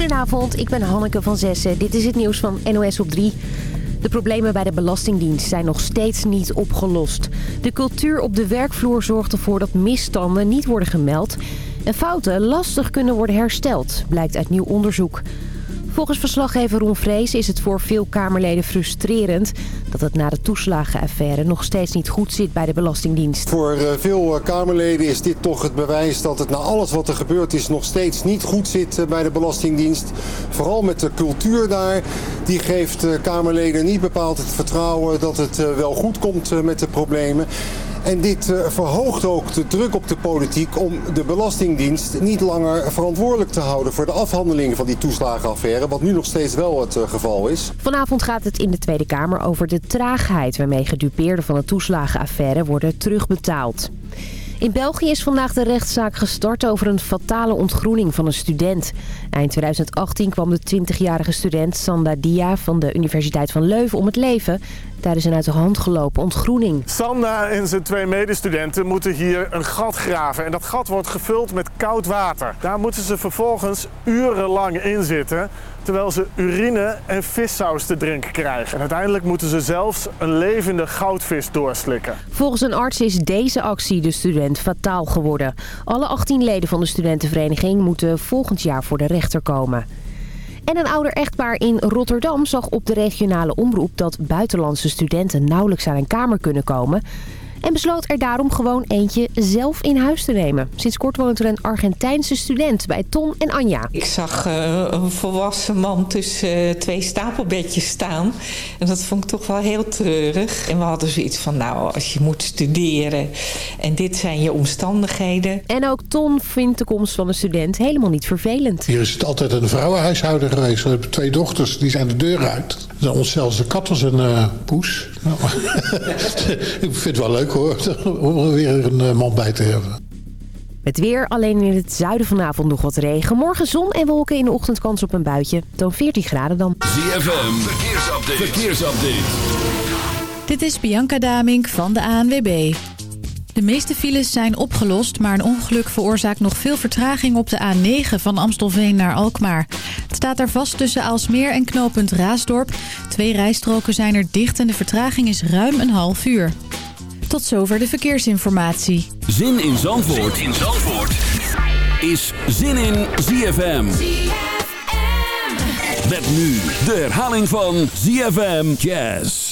Goedenavond, ik ben Hanneke van Zessen. Dit is het nieuws van NOS op 3. De problemen bij de Belastingdienst zijn nog steeds niet opgelost. De cultuur op de werkvloer zorgt ervoor dat misstanden niet worden gemeld... en fouten lastig kunnen worden hersteld, blijkt uit nieuw onderzoek. Volgens verslaggever Ron Vrees is het voor veel Kamerleden frustrerend... dat het na de toeslagenaffaire nog steeds niet goed zit bij de Belastingdienst. Voor eh, veel eh, Kamerleden is dit toch het bewijs dat het na alles wat er gebeurd is... nog steeds niet goed zit eh, bij de Belastingdienst. Vooral met de cultuur daar. Die geeft Kamerleden niet bepaald het vertrouwen dat het wel goed komt met de problemen. En dit eh, verhoogt ook de druk op de politiek om de Belastingdienst niet langer verantwoordelijk te houden voor de afhandeling van die toeslagenaffaire, wat nu nog steeds wel het eh, geval is. Vanavond gaat het in de Tweede Kamer over de traagheid waarmee gedupeerden van de toeslagenaffaire worden terugbetaald. In België is vandaag de rechtszaak gestart over een fatale ontgroening van een student. Eind 2018 kwam de 20-jarige student Sanda Dia van de Universiteit van Leuven om het leven tijdens een uit de hand gelopen ontgroening. Sanda en zijn twee medestudenten moeten hier een gat graven. En dat gat wordt gevuld met koud water. Daar moeten ze vervolgens urenlang in zitten terwijl ze urine en vissaus te drinken krijgen. En uiteindelijk moeten ze zelfs een levende goudvis doorslikken. Volgens een arts is deze actie de student fataal geworden. Alle 18 leden van de studentenvereniging moeten volgend jaar voor de rechter komen. En een ouder echtpaar in Rotterdam zag op de regionale omroep dat buitenlandse studenten nauwelijks aan een kamer kunnen komen. En besloot er daarom gewoon eentje zelf in huis te nemen. Sinds kort woont er een Argentijnse student bij Ton en Anja. Ik zag uh, een volwassen man tussen uh, twee stapelbedjes staan. En dat vond ik toch wel heel treurig. En we hadden zoiets van, nou, als je moet studeren en dit zijn je omstandigheden. En ook Ton vindt de komst van een student helemaal niet vervelend. Hier is het altijd een vrouwenhuishouder geweest. We hebben twee dochters, die zijn de deur uit. Dan ons zelfs de kat als een uh, poes. Nou, ik vind het wel leuk hoor, om er weer een eh, man bij te hebben. Het weer, alleen in het zuiden vanavond nog wat regen. Morgen zon en wolken in de ochtend kans op een buitje. Dan 14 graden dan. ZFM, verkeersupdate. verkeersupdate. Dit is Bianca Damink van de ANWB. De meeste files zijn opgelost, maar een ongeluk veroorzaakt nog veel vertraging op de A9 van Amstelveen naar Alkmaar. Het staat daar vast tussen Aalsmeer en knooppunt Raasdorp. Twee rijstroken zijn er dicht en de vertraging is ruim een half uur. Tot zover de verkeersinformatie. Zin in Zandvoort, zin in Zandvoort. is Zin in ZFM. Met nu de herhaling van ZFM Jazz.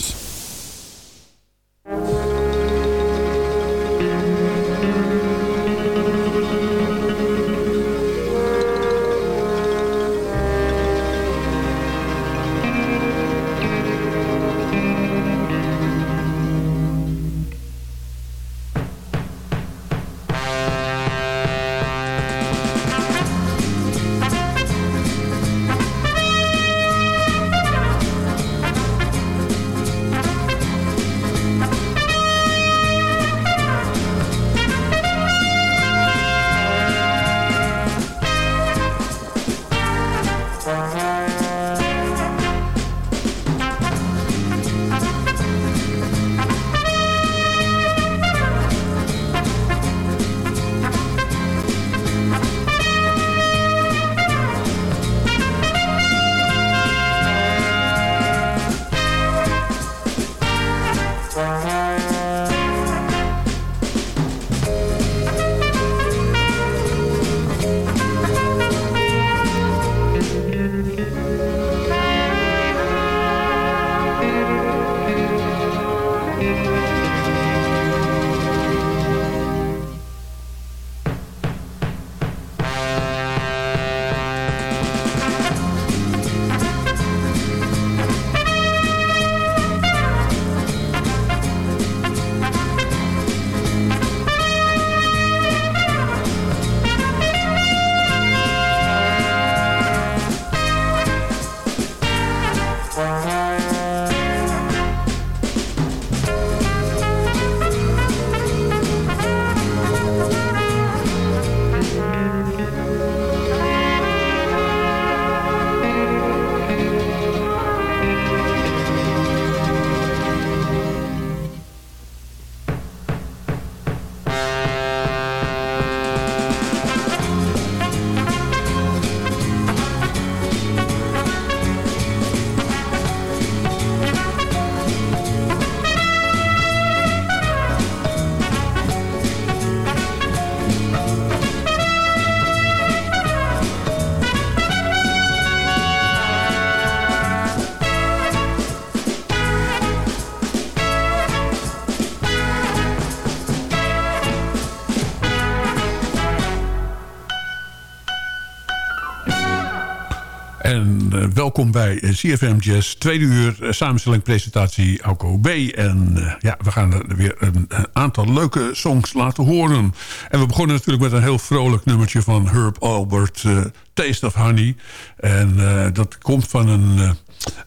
Welkom bij CFM Jazz, tweede uur, uh, samenstelling, presentatie Alco B. En uh, ja, we gaan er weer een, aantal leuke songs laten horen. En we begonnen natuurlijk met een heel vrolijk nummertje van Herb Albert, Taste of Honey. En dat komt van een,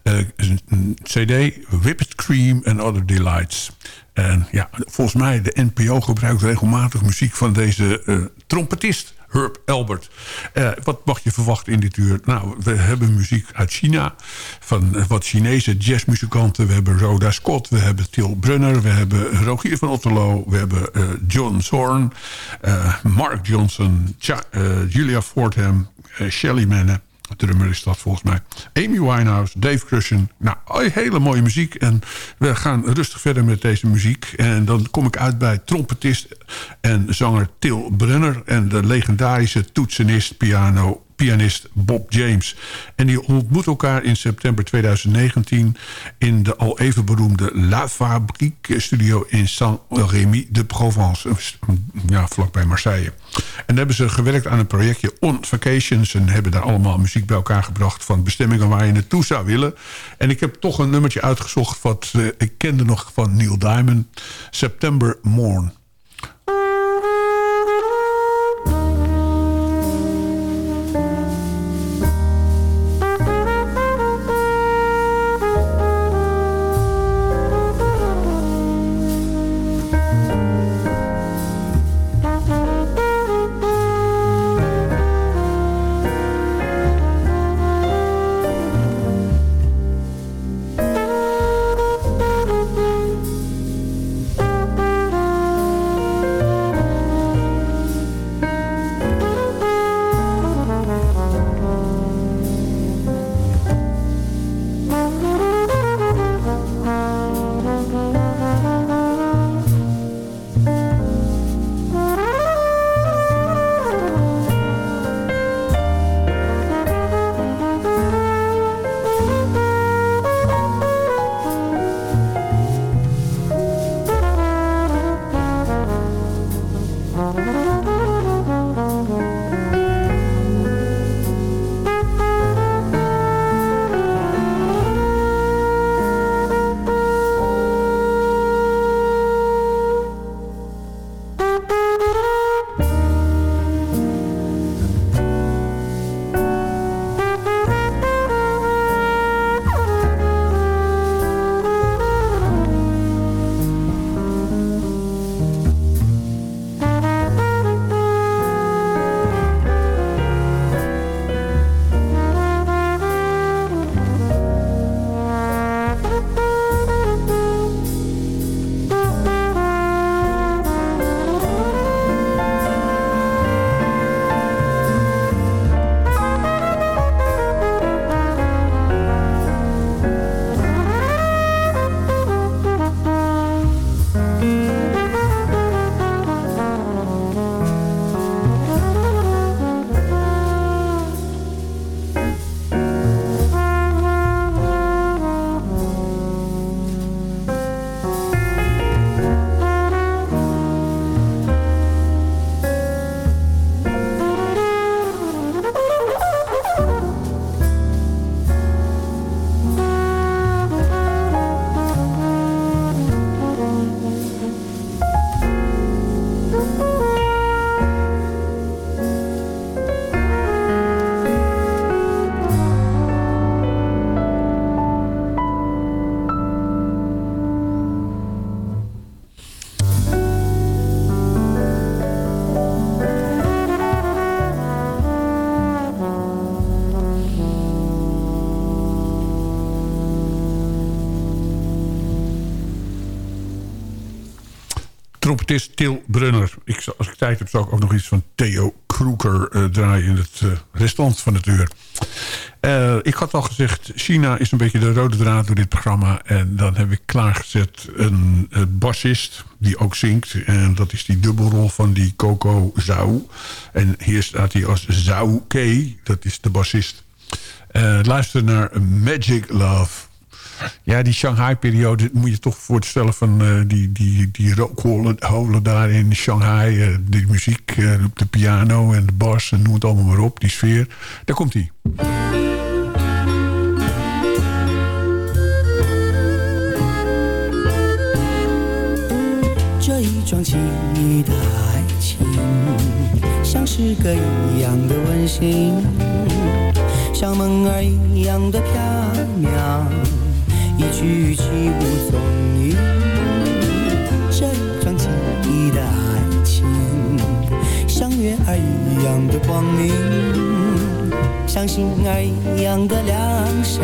een cd, Whipped Cream and Other Delights. En ja, volgens mij, de NPO gebruikt regelmatig muziek van deze trompetist... Herb Albert. Uh, wat mag je verwachten in dit uur? Nou, we hebben muziek uit China. Van wat Chinese jazzmuzikanten. We hebben Rhoda Scott. We hebben Til Brunner. We hebben Rogier van Otterlo. We hebben uh, John Zorn. Uh, Mark Johnson. Julia Fordham. Shelly Manne drummer is dat volgens mij. Amy Winehouse, Dave Crushen. Nou, hele mooie muziek. En we gaan rustig verder met deze muziek. En dan kom ik uit bij trompetist en zanger Til Brunner... en de legendarische toetsenist, piano pianist Bob James. En die ontmoet elkaar in september 2019... in de al even beroemde La Fabrique studio in Saint-Rémy de Provence. Ja, vlakbij Marseille. En hebben ze gewerkt aan een projectje On Vacations... en hebben daar allemaal muziek bij elkaar gebracht... van bestemmingen waar je naartoe zou willen. En ik heb toch een nummertje uitgezocht... wat uh, ik kende nog van Neil Diamond. September Morn. Trompetist Til Brunner. Ik, als ik tijd heb, zou ik ook nog iets van Theo Kroeker uh, draaien... in het uh, restant van het uur. Uh, ik had al gezegd, China is een beetje de rode draad door dit programma. En dan heb ik klaargezet een, bassist die ook zingt. En dat is die dubbelrol van die Coco Zhao. En hier staat hij als Zhao Kei, dat is de bassist. luister naar Magic Love... Ja, die Shanghai-periode moet je toch voorstellen van eh, die, die, die rookholen daar in Shanghai. Uh, die muziek eh, op de piano en de bas en noem het allemaal maar op. Die sfeer. Daar komt hij. 一样的温馨，像梦儿一样的飘渺，一句起无踪影。这桩奇异的爱情，像月儿一样的光明，像星儿一样的亮闪，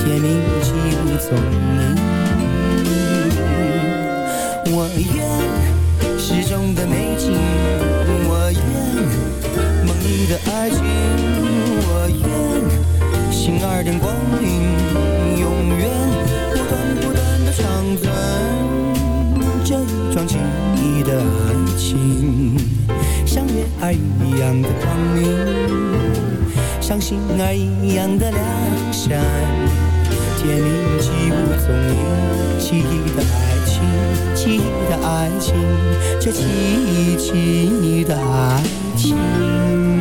天明起无踪影。我愿诗中的美景，我愿梦里的爱情，光明，像星儿一样的亮闪，天明起无踪影，奇异的爱情，奇异的爱情，这奇异奇异的爱情。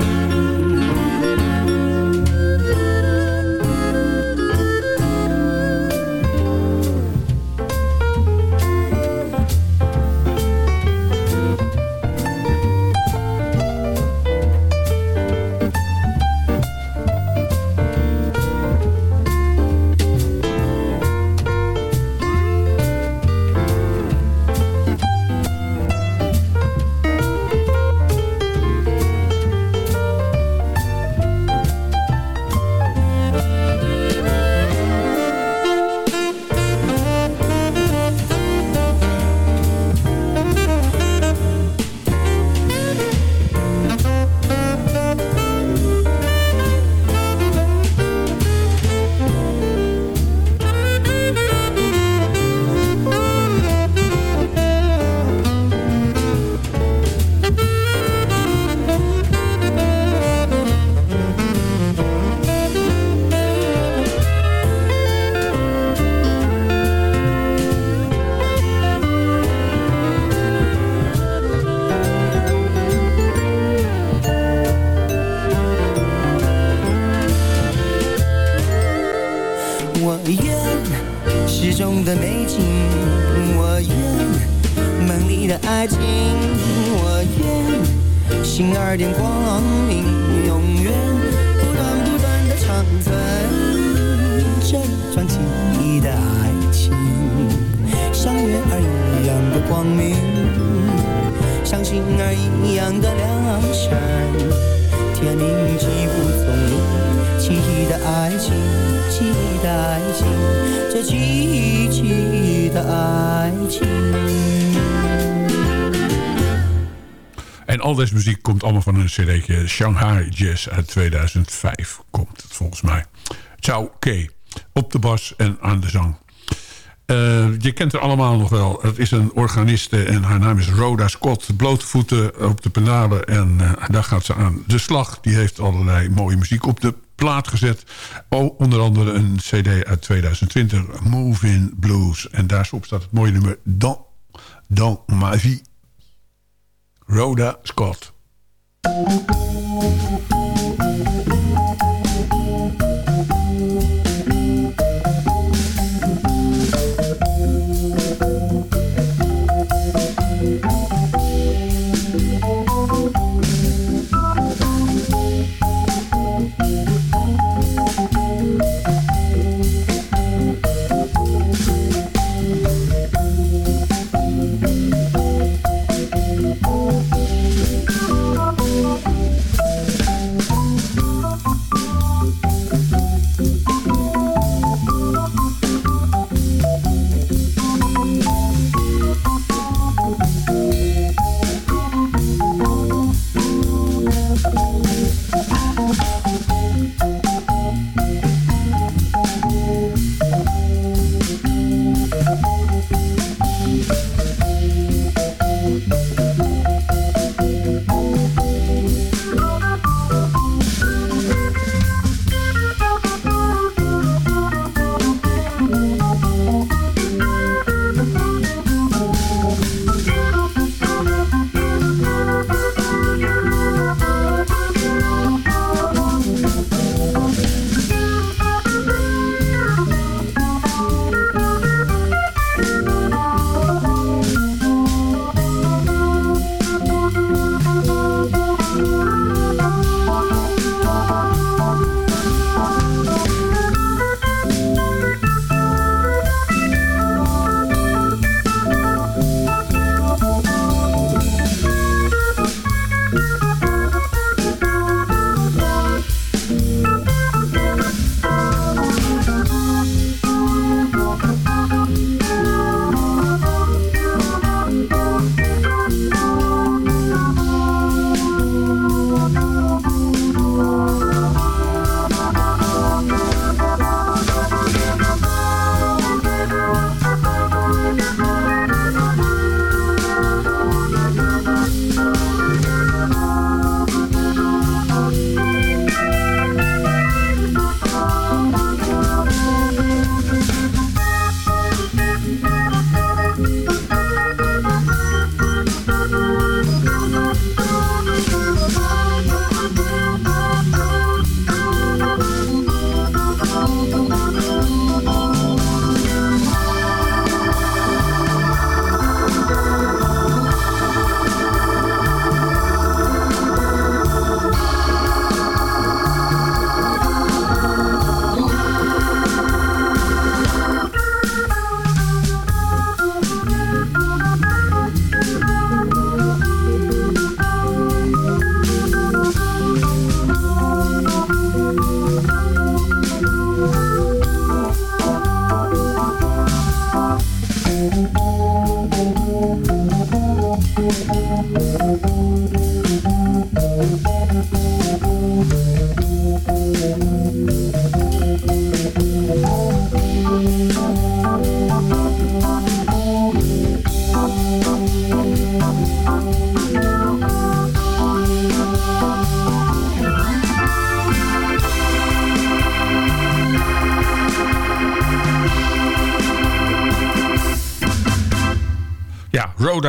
的爱情，我愿心儿点光明，永远不断不断的长存这一桩奇异的爱情，像月儿一样的光明，像星儿一样的亮闪。天明起无踪影，奇异的爱情，奇异的爱情，这奇异奇异的爱情。En al deze muziek komt allemaal van een cd'tje. Shanghai Jazz uit 2005 komt het volgens mij. Ciao K. Op de bas en aan de zang. Eh, je kent haar allemaal nog wel. Het is een organiste en haar naam is Rhoda Scott. Blote voeten op de penalen en eh, daar gaat ze aan de slag. Die heeft allerlei mooie muziek op de plaat gezet. Oh, onder andere een cd uit 2020, Moving Blues. En daarop staat het mooie nummer Dans, Dans ma vie. Rhoda Scott.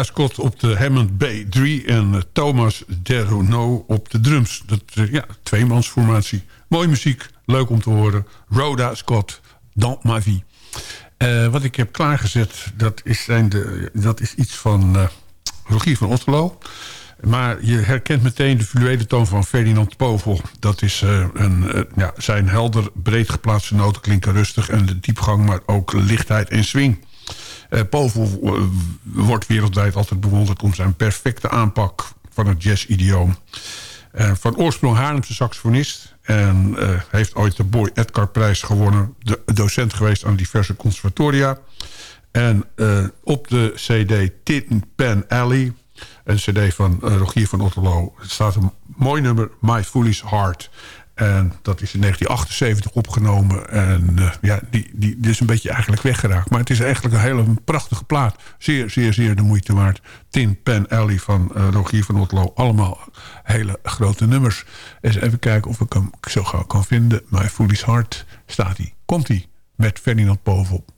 Scott op de Hammond B3 en Thomas Deruno op de drums. Dat, ja, tweemansformatie. Mooie muziek, leuk om te horen. Rhoda Scott, Dans ma vie. wat ik heb klaargezet, dat is, zijn de, dat is iets van Rogier van Otterlo. Maar je herkent meteen de fluwele toon van Ferdinand Povel. Dat is een, ja, zijn helder, breed geplaatste noten klinken rustig... en de diepgang, maar ook lichtheid en swing. Uh, Povel wordt wereldwijd altijd bewonderd... om zijn perfecte aanpak van het jazz-idioom. van oorsprong Haarlemse saxofonist... en heeft ooit de Boy Edgar prijs gewonnen. De, docent geweest aan diverse conservatoria... En op de cd Tin Pen Alley een cd van Rogier van Otterlo. Er staat een mooi nummer, My Foolish Heart. En dat is in 1978 opgenomen. En uh, ja, die, die, is een beetje eigenlijk weggeraakt. Maar het is eigenlijk een hele prachtige plaat. Zeer, zeer, zeer de moeite waard. Tin Pen Alley van uh, Rogier van Otterlo. Allemaal hele grote nummers. Eens even kijken of ik hem zo gauw kan vinden. My Foolish Heart staat hij. Komt hij met Ferdinand bovenop.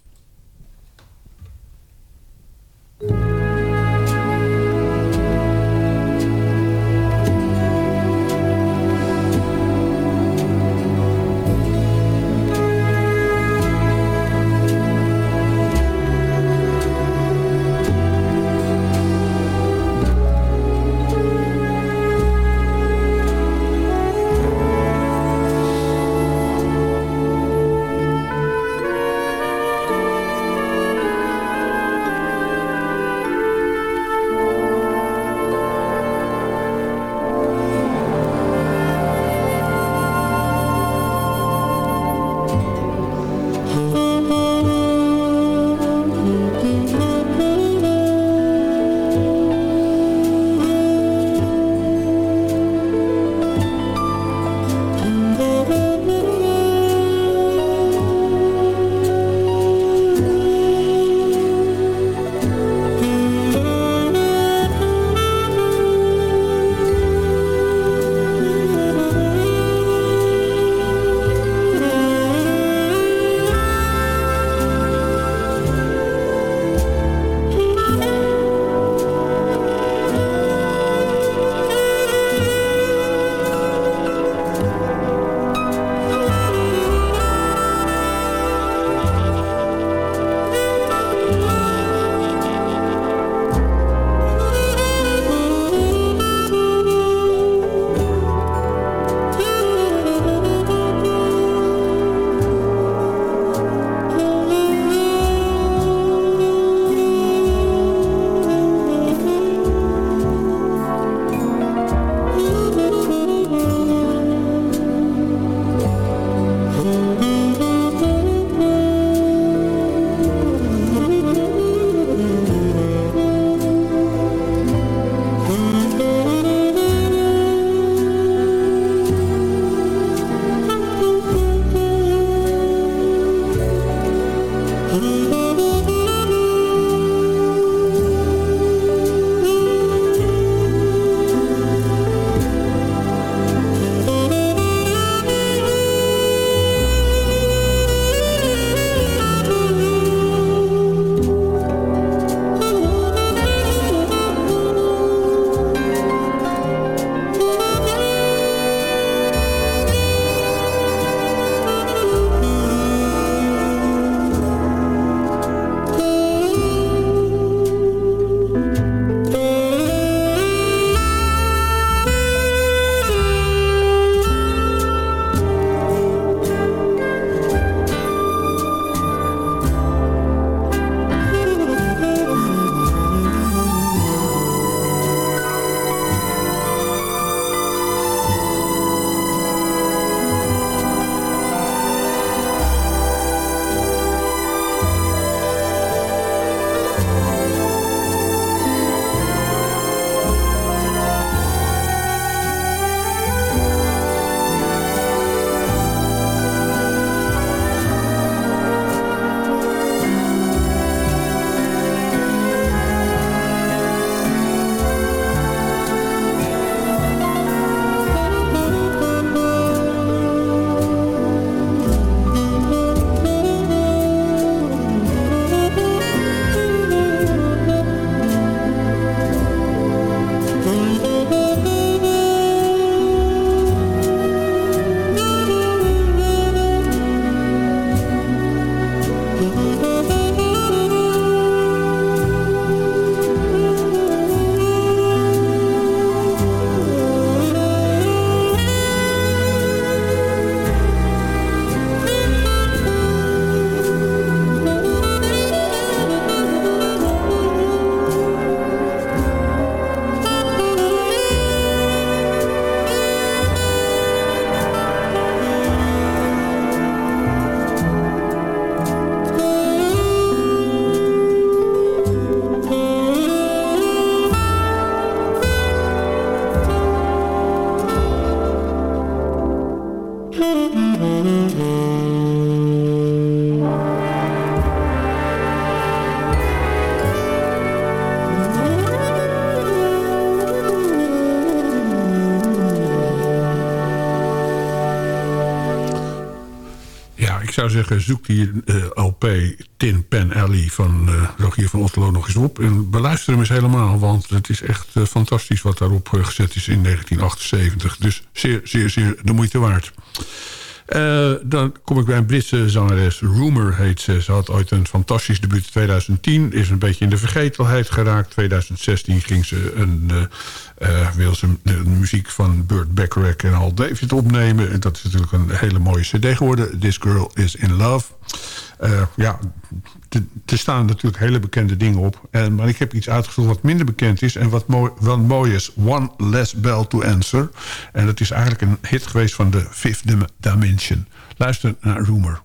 Zeggen, zoek die eh, LP Tin Pen Alley van uh, Rogier van Otterlo nog eens op. En beluister hem eens helemaal, want het is echt uh, fantastisch wat daarop gezet is in 1978. Dus zeer, zeer, zeer de moeite waard. Uh, dan kom ik bij een Britse zangeres. Rumor heet ze. Ze had ooit een fantastisch debuut in 2010. Is een beetje in de vergetelheid geraakt. 2016 ging ze een, uh, wil ze de muziek van Burt Bacharach en Al David opnemen. En dat is natuurlijk een hele mooie cd geworden. This Girl is in Love. Ja, er staan natuurlijk hele bekende dingen op. En, maar ik heb iets uitgezocht wat minder bekend is... en wat mooi, wat mooi is. One Less Bell to Answer. En dat is eigenlijk een hit geweest van de Fifth Dimension. Luister naar Rumor.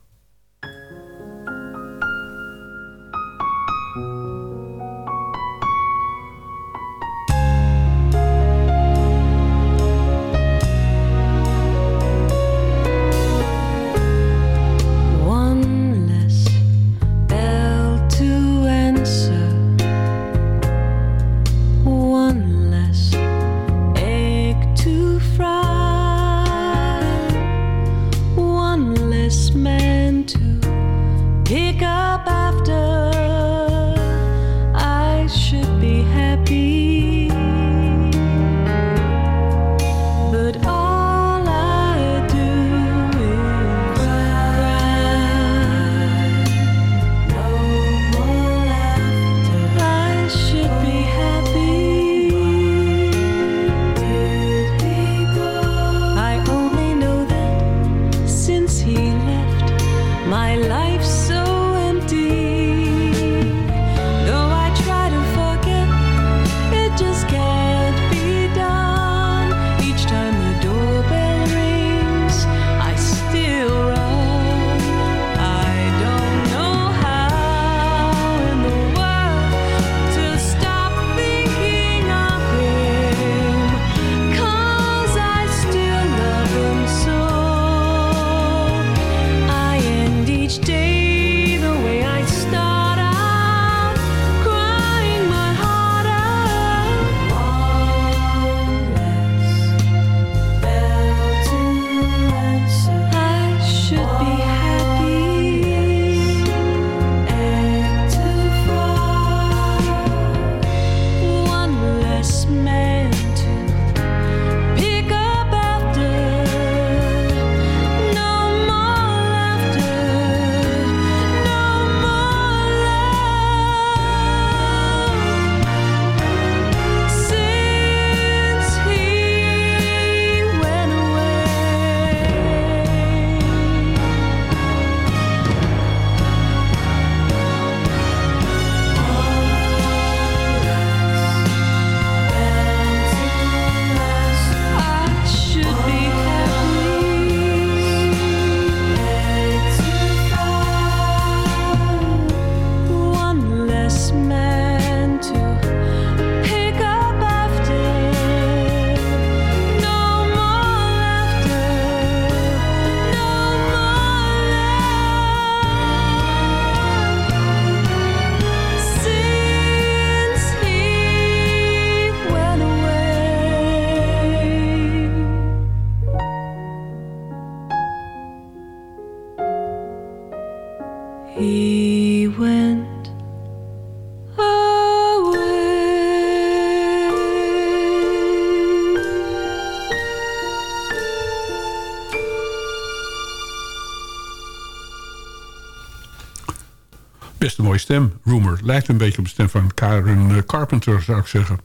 Stem, Rumor. Lijkt een beetje op de stem van Karen eh, Carpenter, zou ik zeggen.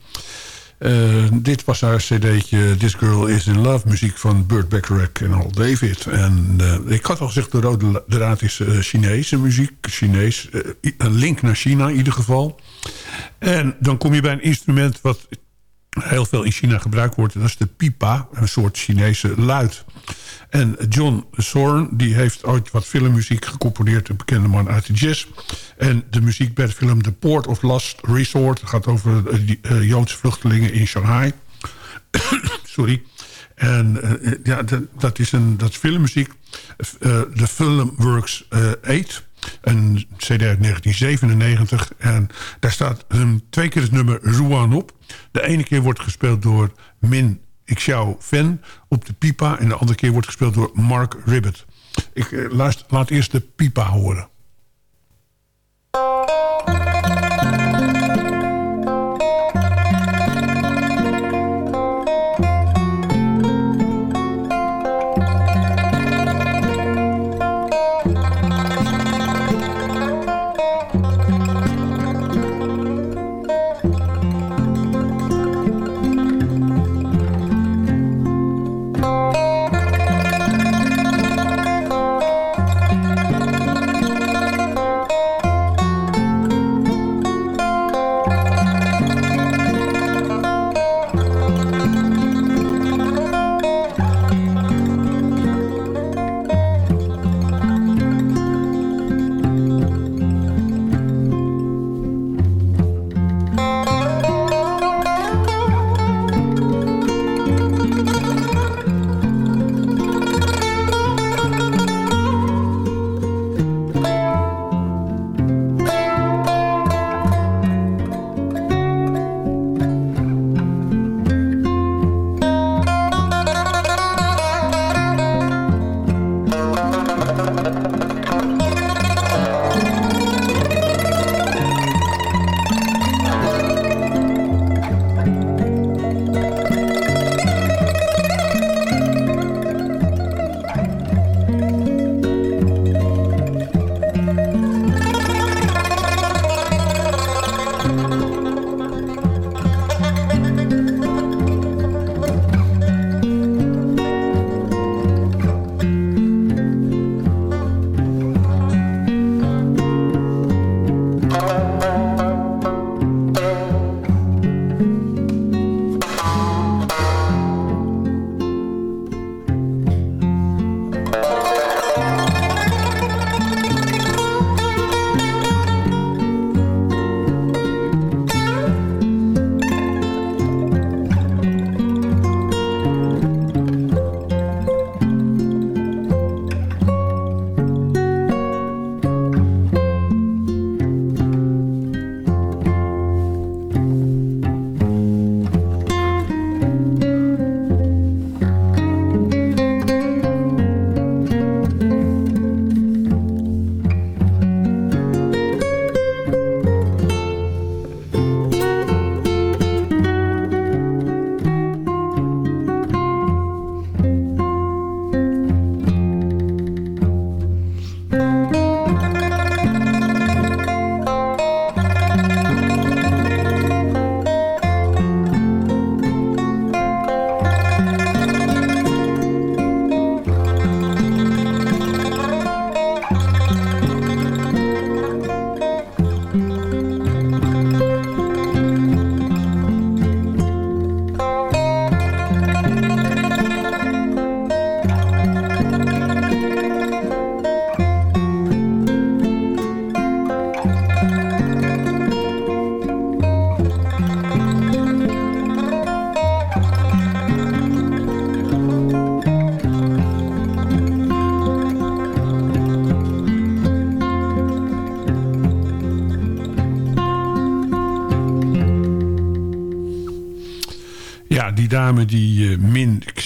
Uh, dit was haar cd'tje This Girl Is In Love. Muziek van Burt Bacharach en Al David. En uh, ik had al gezegd, de rode draad is uh, Chinese muziek. Chinees. een link naar China in ieder geval. En dan kom je bij een instrument wat heel veel in China gebruikt wordt. Dat is de pipa, een soort Chinese luid. En John Zorn, die heeft ooit wat filmmuziek gecomponeerd. Een bekende man uit de jazz. En de muziek bij de film The Port of Last Resort. gaat over uh, Joodse vluchtelingen in Shanghai. Sorry. En ja, dat, is een, dat is filmmuziek. De film Works 8. Een cd uit 1997. En daar staat een, twee keer het nummer Ruan op. De ene keer wordt gespeeld door Min Xiao Fen op de pipa. En de andere keer wordt gespeeld door Mark Ribbett. Ik luister, laat eerst de pipa horen.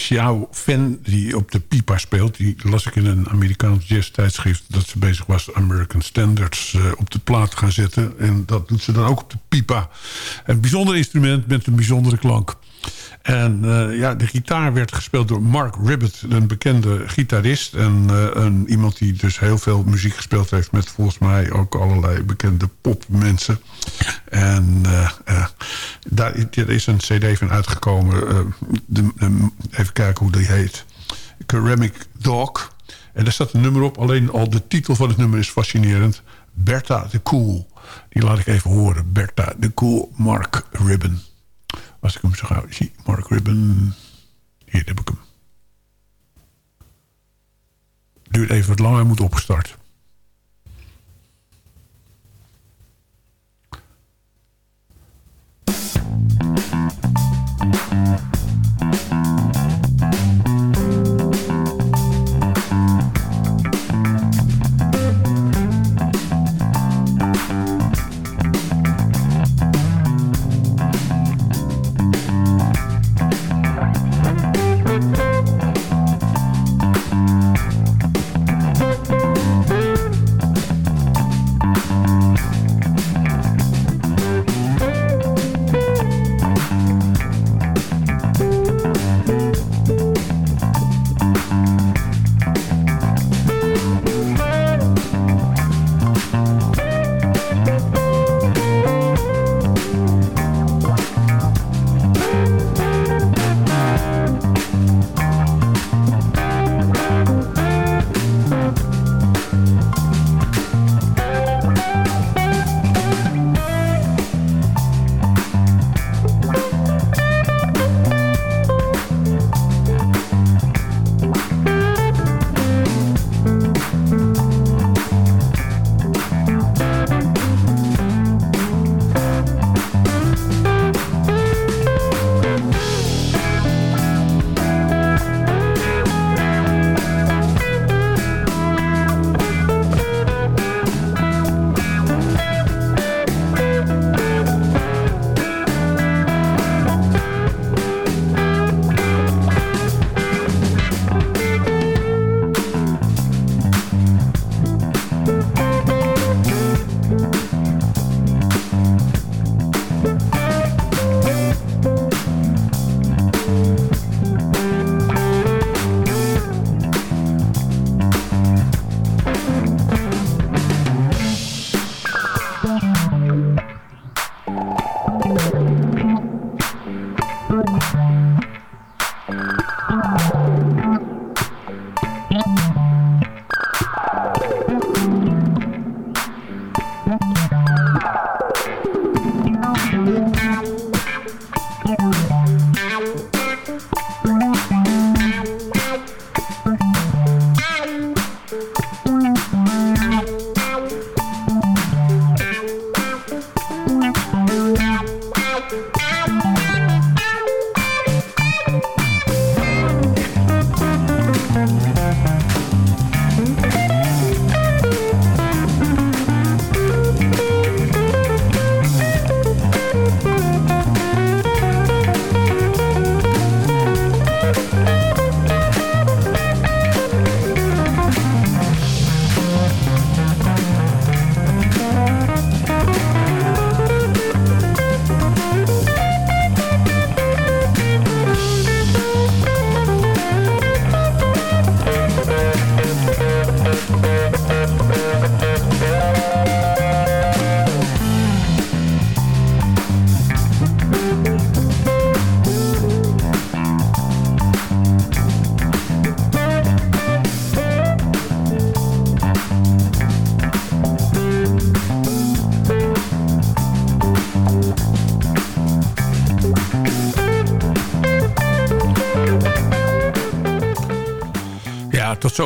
Xiao Fen, die op de pipa speelt... die las ik in een Amerikaans jazz tijdschrift... dat ze bezig was American Standards uh, op de plaat gaan zetten. En dat doet ze dan ook op de pipa. Een bijzonder instrument met een bijzondere klank. En uh, ja, de gitaar werd gespeeld door Mark Ribbett, een bekende gitarist. En uh, een, iemand die dus heel veel muziek gespeeld heeft... met volgens mij ook allerlei bekende popmensen. En uh, daar, is een cd van uitgekomen. De, even kijken hoe die heet. Ceramic Dog. En daar staat een nummer op. Alleen al de titel van het nummer is fascinerend. Bertha de Cool. Die laat ik even horen. Bertha de Cool, Mark Ribbon. Als ik hem zo gauw zie. Mark Ribbon. Hier heb ik hem. Duurt even wat langer, moet opgestart.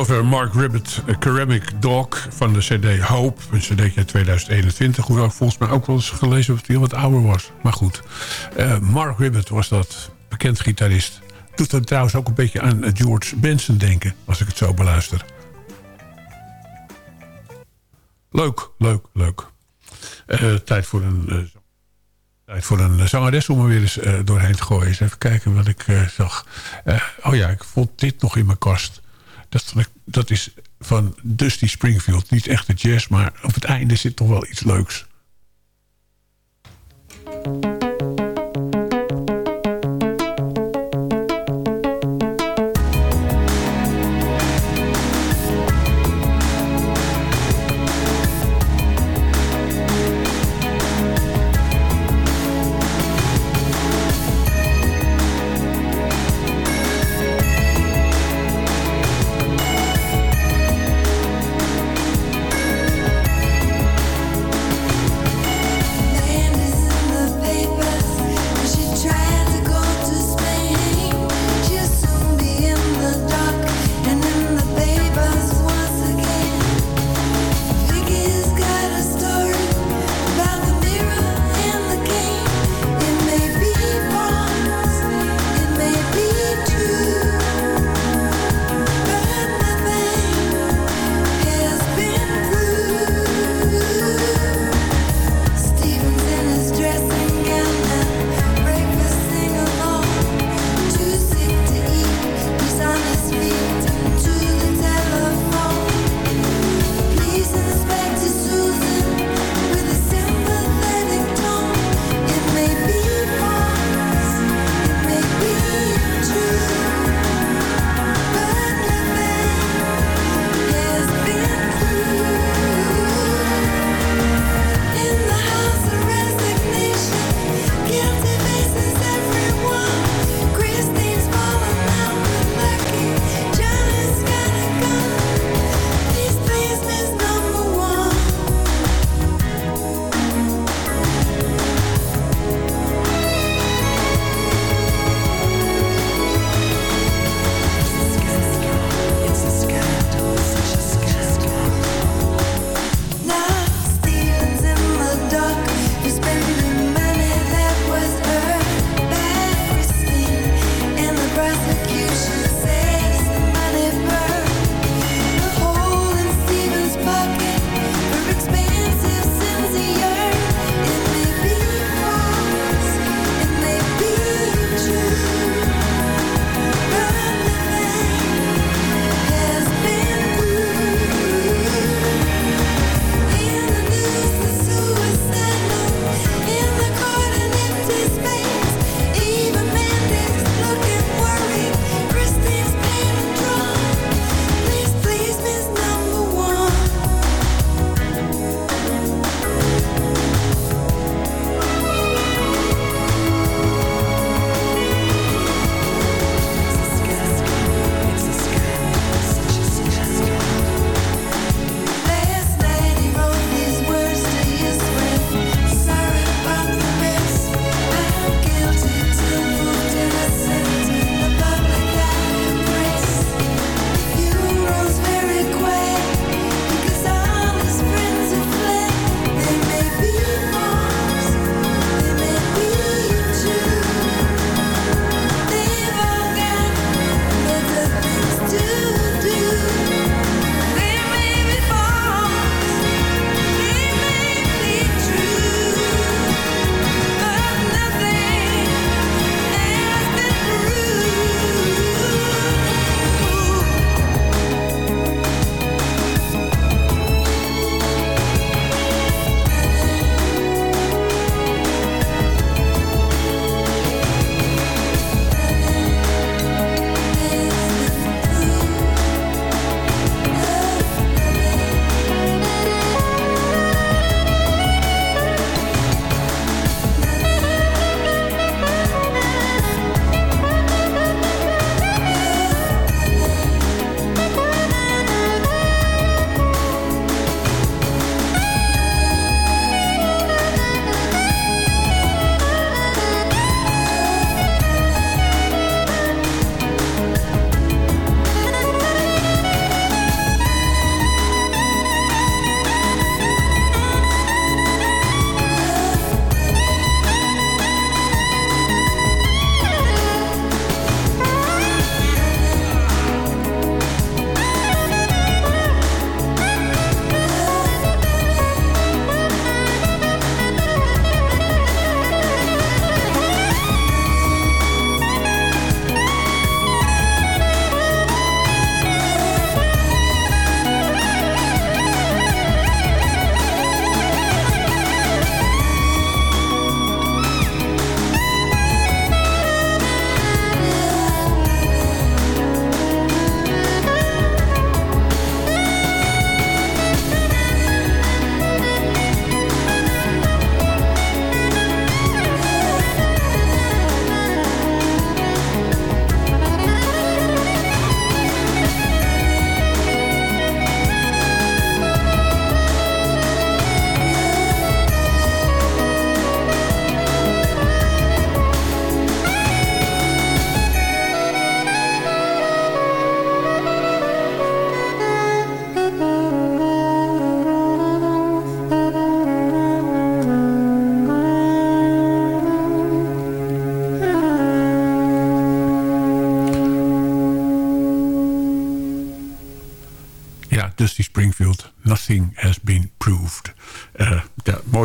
Zover Mark Ribbett, Ceramic Dog van de cd Hope. Een cd uit 2021. Hoewel volgens mij ook wel eens gelezen dat hij wat ouder was. Maar goed, Eh, Mark Ribbett was dat, bekend gitarist. Doet dat trouwens ook een beetje aan George Benson denken, als ik het zo beluister. Leuk, leuk, leuk. Eh, tijd voor een... eh, Tijd voor een zangeres om er weer eens eh, doorheen te gooien. Even kijken wat ik eh, zag. Eh, oh ja, ik vond dit nog in mijn kast. Dat, dat is van Dusty Springfield. Niet echt de jazz, maar op het einde zit toch wel iets leuks.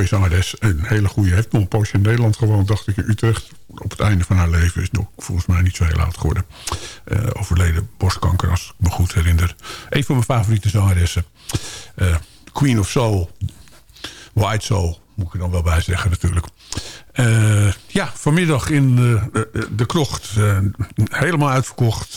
Zangeres. Een hele goede. Heeft nog een poosje in Nederland gewoond, dacht ik, in Utrecht. Op het einde van haar leven is nog volgens mij niet zo heel oud geworden. Uh, overleden borstkanker, als ik me goed herinner. Een van mijn favoriete zangeressen. Uh, Queen of Soul. White Soul, moet ik er dan wel bij zeggen natuurlijk. Uh, ja, vanmiddag in de, de krocht. helemaal uitverkocht.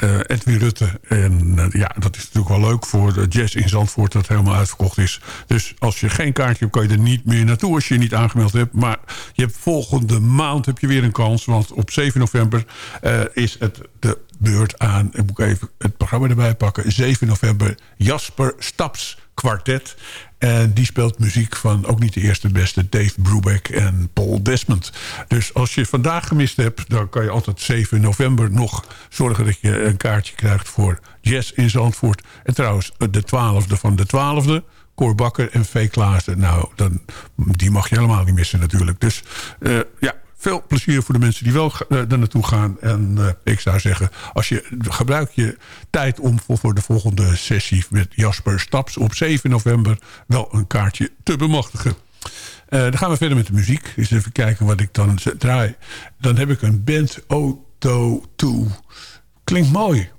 Uh, Edwin Rutte. En uh, ja, dat is natuurlijk wel leuk voor de jazz in Zandvoort... dat helemaal uitverkocht is. Dus als je geen kaartje hebt, kan je er niet meer naartoe... als je je niet aangemeld hebt. Maar je hebt volgende maand heb je weer een kans. Want op 7 november uh, is het de beurt aan... ik moet even het programma erbij pakken. 7 november Jasper Staps kwartet. En die speelt muziek van ook niet de eerste beste... Dave Brubeck en Paul Desmond. Dus als je vandaag gemist hebt... dan kan je altijd 7 november nog zorgen dat je een kaartje krijgt... voor Jazz in Zandvoort. En trouwens, de 12e van de 12e... Cor Bakker en V. Klaassen. Nou, dan, die mag je helemaal niet missen natuurlijk. Dus uh, ja, veel plezier voor de mensen die wel er naartoe gaan. En uh, ik zou zeggen, als je, gebruik je tijd om voor, de volgende sessie... met Jasper Staps op 7 november wel een kaartje te bemachtigen. Uh, dan gaan we verder met de muziek. Eens even kijken wat ik dan draai. Dan heb ik een band Auto 2. Klinkt mooi.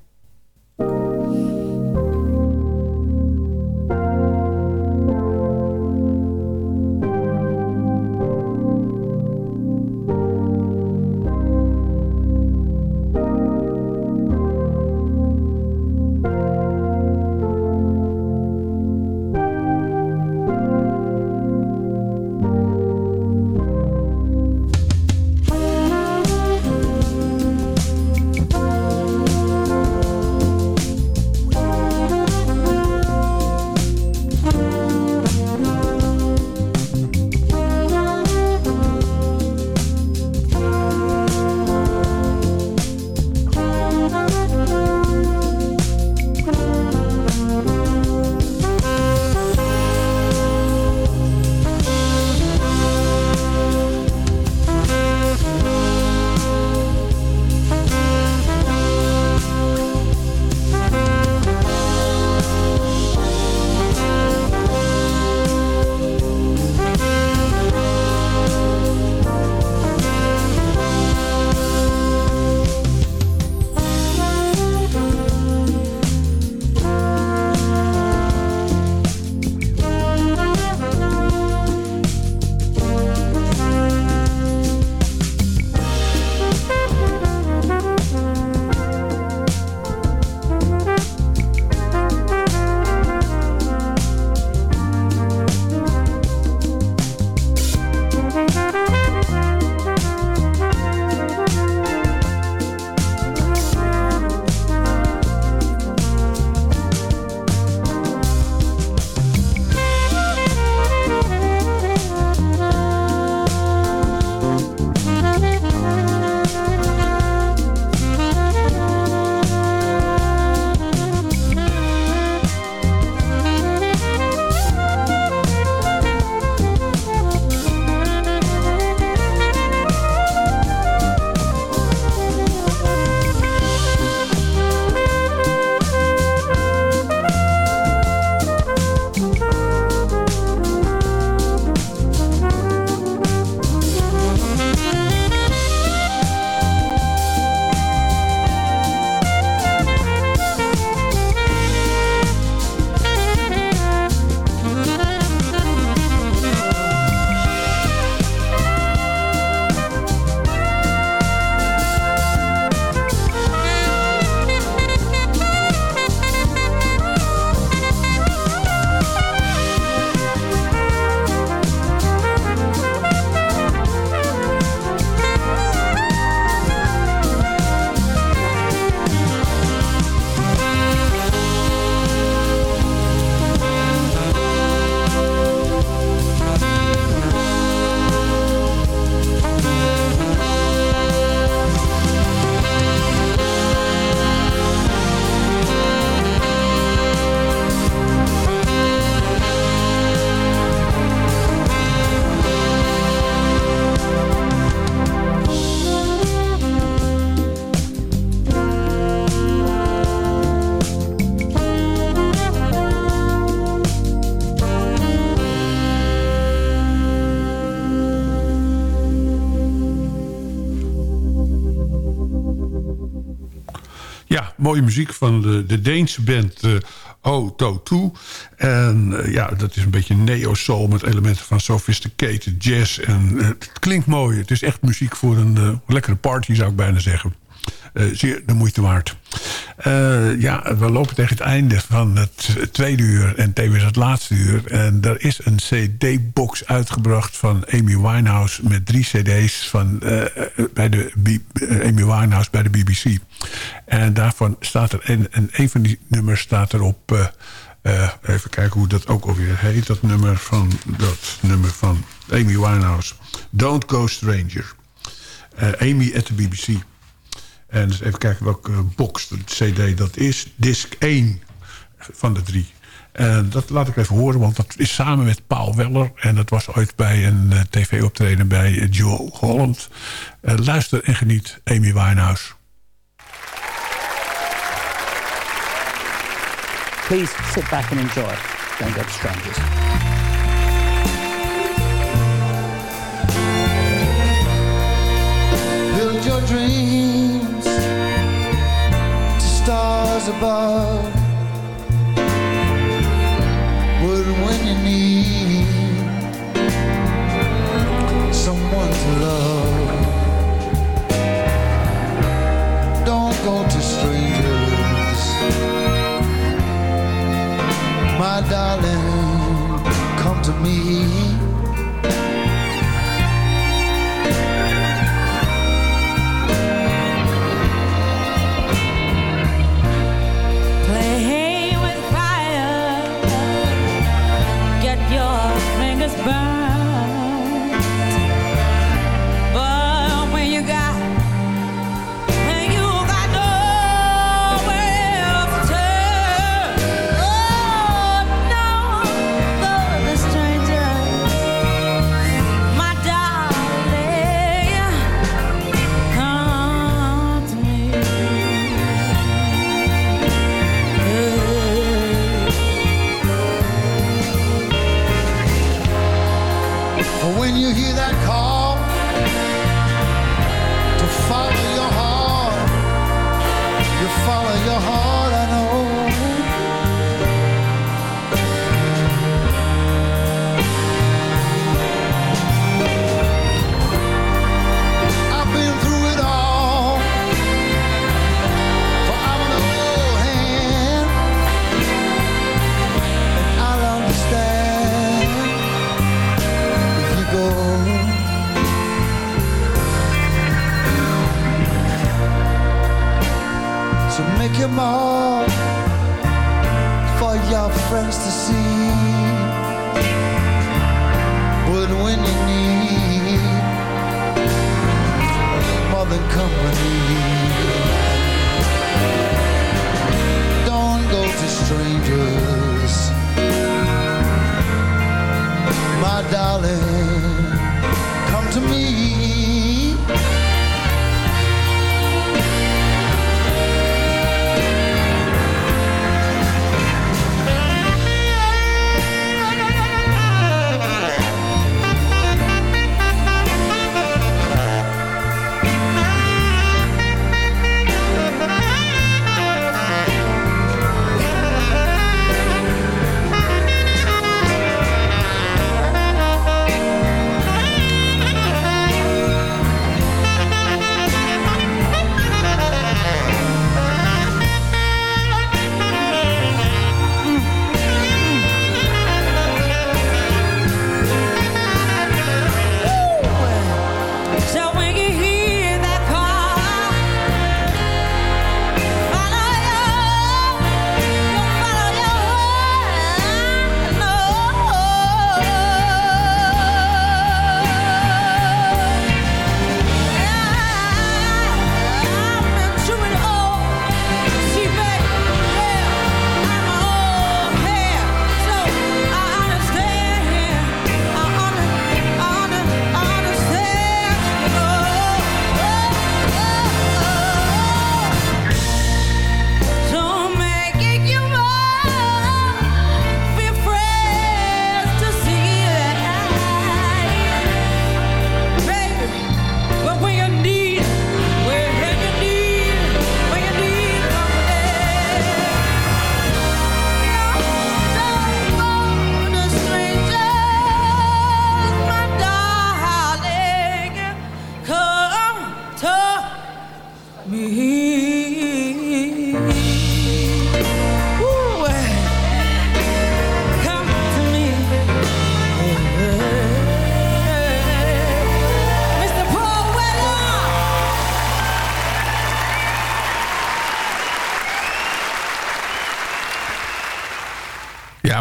Mooie muziek van de, de Deense band uh, O2. En uh, ja, dat is een beetje neo-soul met elementen van sophisticated jazz. En uh, het klinkt mooi. Het is echt muziek voor een lekkere party, zou ik bijna zeggen. Uh, zeer de moeite waard. Uh, ja, we lopen tegen het einde van het tweede uur en tevens het laatste uur. En er is een cd-box uitgebracht van Amy Winehouse... met drie cd's van, uh, bij de Amy Winehouse bij de BBC. En daarvan staat er... en, en een van die nummers staat er op... even kijken hoe dat ook alweer heet. Dat nummer van, dat nummer van Amy Winehouse. Don't Go Stranger. Amy at the BBC. En even kijken welke box, de cd dat is. Disc 1 van de drie. En dat laat ik even horen, want dat is samen met Paul Weller. En dat was ooit bij een uh, tv-optreden bij Joe Holland. Luister en geniet, Amy Winehouse. Please sit back and enjoy. Don't go to strangers. Stars above. But when you need someone to love, don't go to strangers. My darling, come to me.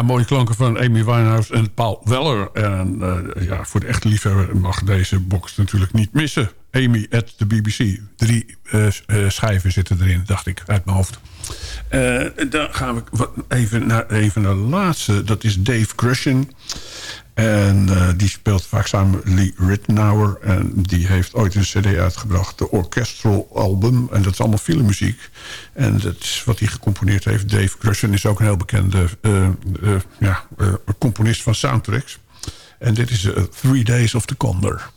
Mooie klanken van Amy Winehouse en Paul Weller. En uh, ja, voor de echte liefhebber mag deze box natuurlijk niet missen. Amy at the BBC. Drie uh, uh, schijven zitten erin, dacht ik, uit mijn hoofd. dan gaan we even naar even de laatste. Dat is Dave Crushen. En uh, die speelt vaak samen Lee Rittenauer. En die heeft ooit een cd uitgebracht. De Orchestral Album. En dat is allemaal filmmuziek. En dat is wat hij gecomponeerd heeft. Dave Crushen is ook een heel bekende uh, uh, ja, componist van soundtracks. En dit is Three Days of the Condor.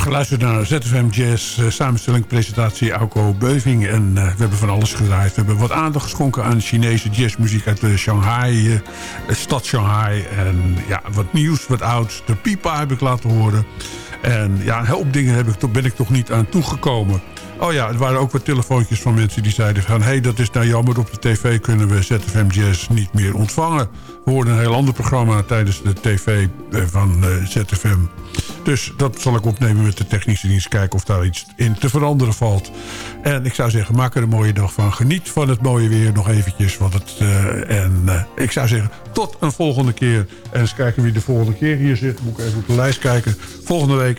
Geluisterd naar ZFM Jazz, uh, samenstelling, presentatie Auko Beuving. En uh, we hebben van alles gedraaid. We hebben wat aandacht geschonken aan Chinese jazzmuziek uit de Shanghai, uh, stad Shanghai. En ja, wat nieuws, wat ouds. De pipa heb ik laten horen. En ja, een hoop dingen heb ik, ben ik toch niet aan toegekomen. Oh ja, er waren ook wat telefoontjes van mensen die zeiden van... hé, hey, dat is nou jammer, op de tv kunnen we ZFM Jazz niet meer ontvangen. We hoorden een heel ander programma tijdens de tv van ZFM. Dus dat zal ik opnemen met de technische dienst. Kijken of daar iets in te veranderen valt. En ik zou zeggen, maak er een mooie dag van. Geniet van het mooie weer nog eventjes. Want het, uh, en ik zou zeggen, tot een volgende keer. En eens kijken wie de volgende keer hier zit. Moet ik even op de lijst kijken. Volgende week